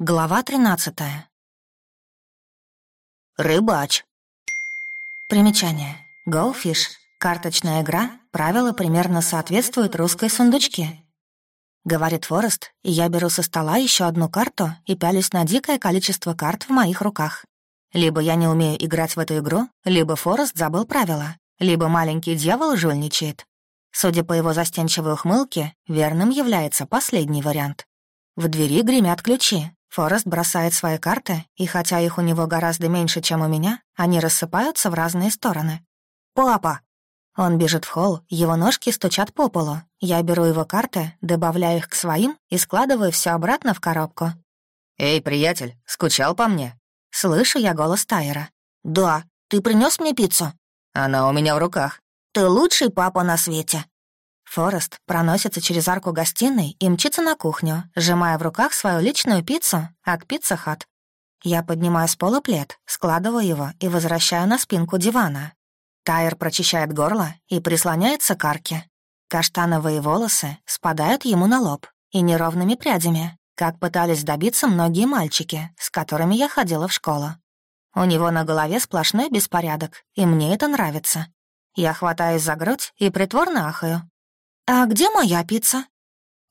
Глава 13. Рыбач. Примечание. Goldfish. Карточная игра. Правила примерно соответствуют русской сундучке. Говорит Форест, и я беру со стола еще одну карту и пялюсь на дикое количество карт в моих руках. Либо я не умею играть в эту игру, либо Форест забыл правила, либо маленький дьявол жульничает. Судя по его застенчивой ухмылке, верным является последний вариант. В двери гремят ключи, Форест бросает свои карты, и хотя их у него гораздо меньше, чем у меня, они рассыпаются в разные стороны. «Папа!» Он бежит в холл, его ножки стучат по полу. Я беру его карты, добавляю их к своим и складываю все обратно в коробку. «Эй, приятель, скучал по мне?» Слышу я голос Тайера. «Да, ты принес мне пиццу?» «Она у меня в руках». «Ты лучший папа на свете». Форест проносится через арку гостиной и мчится на кухню, сжимая в руках свою личную пиццу от Пицца Хат. Я поднимаю с пола плед, складываю его и возвращаю на спинку дивана. Тайер прочищает горло и прислоняется к арке. Каштановые волосы спадают ему на лоб и неровными прядями, как пытались добиться многие мальчики, с которыми я ходила в школу. У него на голове сплошной беспорядок, и мне это нравится. Я хватаюсь за грудь и притворно ахаю. «А где моя пицца?»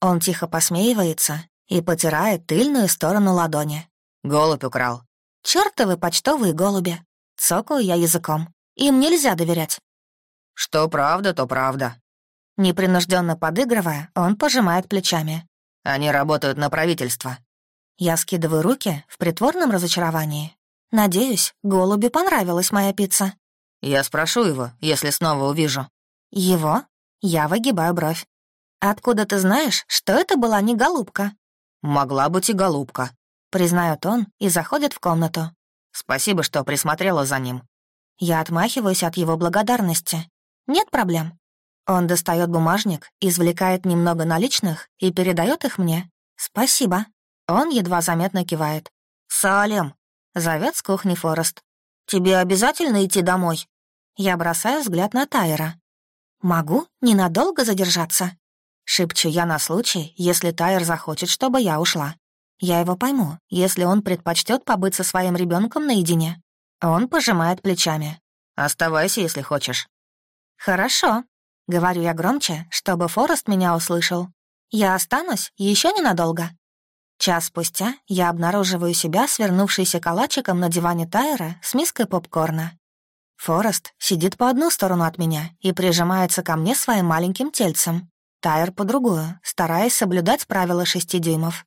Он тихо посмеивается и потирает тыльную сторону ладони. «Голубь украл». «Чёртовы почтовые голуби!» Цокаю я языком. Им нельзя доверять. «Что правда, то правда». Непринужденно подыгрывая, он пожимает плечами. «Они работают на правительство». Я скидываю руки в притворном разочаровании. Надеюсь, голубю понравилась моя пицца. Я спрошу его, если снова увижу. Его? Я выгибаю бровь. «Откуда ты знаешь, что это была не голубка?» «Могла быть и голубка», — признает он и заходит в комнату. «Спасибо, что присмотрела за ним». Я отмахиваюсь от его благодарности. «Нет проблем». Он достает бумажник, извлекает немного наличных и передает их мне. «Спасибо». Он едва заметно кивает. «Салем», — зовет с кухни Форест. «Тебе обязательно идти домой?» Я бросаю взгляд на Тайера. «Могу ненадолго задержаться?» Шепчу я на случай, если Тайер захочет, чтобы я ушла. Я его пойму, если он предпочтет побыть со своим ребенком наедине. Он пожимает плечами. «Оставайся, если хочешь». «Хорошо», — говорю я громче, чтобы Форест меня услышал. «Я останусь еще ненадолго». Час спустя я обнаруживаю себя, свернувшейся калачиком на диване Тайера с миской попкорна. Форест сидит по одну сторону от меня и прижимается ко мне своим маленьким тельцем. Тайер по другую, стараясь соблюдать правила шести дюймов.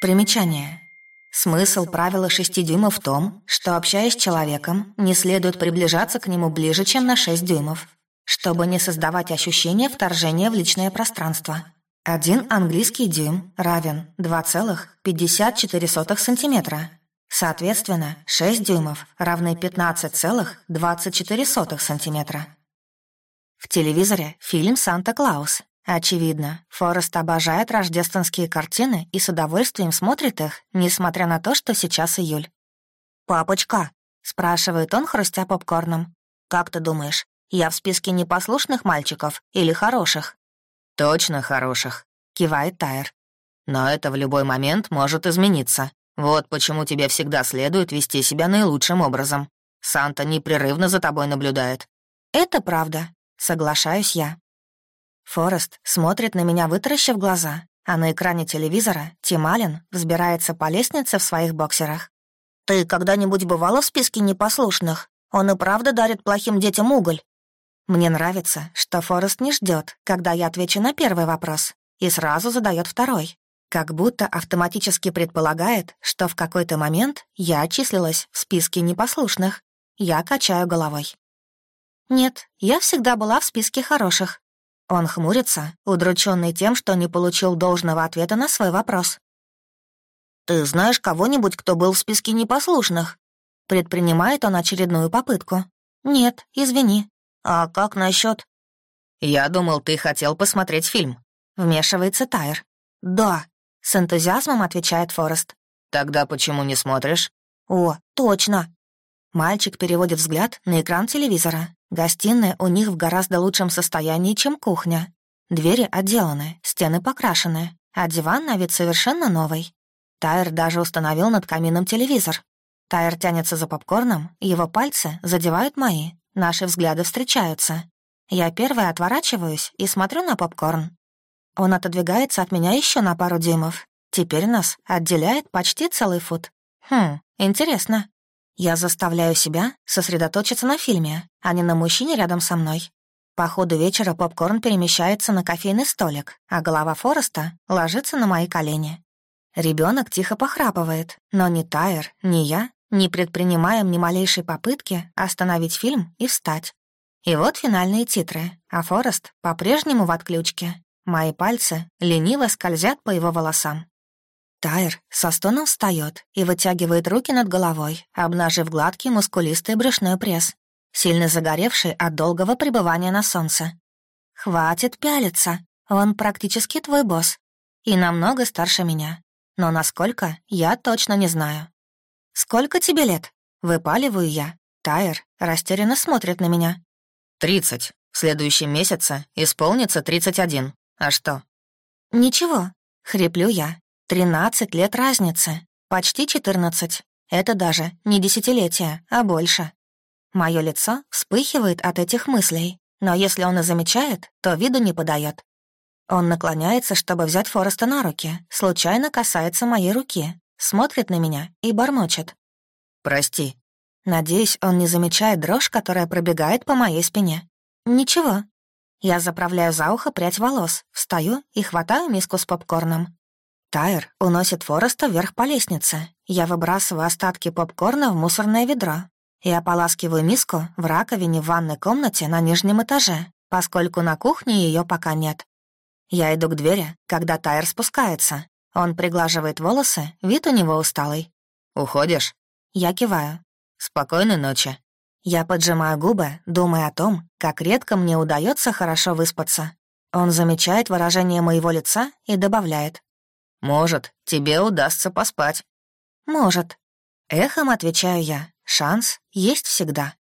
Примечание. Смысл правила шести дюймов в том, что, общаясь с человеком, не следует приближаться к нему ближе, чем на шесть дюймов, чтобы не создавать ощущение вторжения в личное пространство. Один английский дюйм равен 2,54 сантиметра, Соответственно, 6 дюймов равны 15,24 сантиметра. В телевизоре фильм «Санта-Клаус». Очевидно, Форест обожает рождественские картины и с удовольствием смотрит их, несмотря на то, что сейчас июль. «Папочка», — спрашивает он, хрустя попкорном, «как ты думаешь, я в списке непослушных мальчиков или хороших?» «Точно хороших», — кивает Тайр. «Но это в любой момент может измениться. Вот почему тебе всегда следует вести себя наилучшим образом. Санта непрерывно за тобой наблюдает». «Это правда», — соглашаюсь я. Форест смотрит на меня, вытаращив глаза, а на экране телевизора Тим Аллен взбирается по лестнице в своих боксерах. «Ты когда-нибудь бывала в списке непослушных? Он и правда дарит плохим детям уголь?» Мне нравится, что Форест не ждет, когда я отвечу на первый вопрос, и сразу задает второй. Как будто автоматически предполагает, что в какой-то момент я отчислилась в списке непослушных. Я качаю головой. Нет, я всегда была в списке хороших. Он хмурится, удрученный тем, что не получил должного ответа на свой вопрос. «Ты знаешь кого-нибудь, кто был в списке непослушных?» Предпринимает он очередную попытку. «Нет, извини. А как насчет? «Я думал, ты хотел посмотреть фильм». Вмешивается Тайр. «Да, с энтузиазмом отвечает Форест. «Тогда почему не смотришь?» «О, точно!» Мальчик переводит взгляд на экран телевизора. Гостиная у них в гораздо лучшем состоянии, чем кухня. Двери отделаны, стены покрашены, а диван на вид совершенно новый. Тайр даже установил над камином телевизор. Тайр тянется за попкорном, его пальцы задевают мои, наши взгляды встречаются. Я первая отворачиваюсь и смотрю на попкорн. Он отодвигается от меня еще на пару дюймов. Теперь нас отделяет почти целый фут. Хм, интересно. Я заставляю себя сосредоточиться на фильме, а не на мужчине рядом со мной. По ходу вечера попкорн перемещается на кофейный столик, а голова Фореста ложится на мои колени. Ребенок тихо похрапывает, но ни Тайер, ни я не предпринимаем ни малейшей попытки остановить фильм и встать. И вот финальные титры, а Форест по-прежнему в отключке. Мои пальцы лениво скользят по его волосам. Тайр со стоном встает и вытягивает руки над головой, обнажив гладкий мускулистый брюшной пресс, сильно загоревший от долгого пребывания на солнце. «Хватит пялиться, он практически твой босс. И намного старше меня. Но насколько, я точно не знаю». «Сколько тебе лет?» — выпаливаю я. Тайр растерянно смотрит на меня. «Тридцать. В следующем месяце исполнится тридцать один. А что?» «Ничего», — хриплю я. «Тринадцать лет разницы. Почти четырнадцать. Это даже не десятилетие, а больше». Мое лицо вспыхивает от этих мыслей, но если он и замечает, то виду не подает. Он наклоняется, чтобы взять Фореста на руки, случайно касается моей руки, смотрит на меня и бормочет. «Прости». Надеюсь, он не замечает дрожь, которая пробегает по моей спине. «Ничего». Я заправляю за ухо прядь волос, встаю и хватаю миску с попкорном. Тайр уносит Фореста вверх по лестнице. Я выбрасываю остатки попкорна в мусорное ведро, и ополаскиваю миску в раковине в ванной комнате на нижнем этаже, поскольку на кухне ее пока нет. Я иду к двери, когда Тайр спускается. Он приглаживает волосы, вид у него усталый. «Уходишь?» Я киваю. «Спокойной ночи». Я поджимаю губы, думая о том, как редко мне удается хорошо выспаться. Он замечает выражение моего лица и добавляет. «Может, тебе удастся поспать». «Может». Эхом отвечаю я. Шанс есть всегда.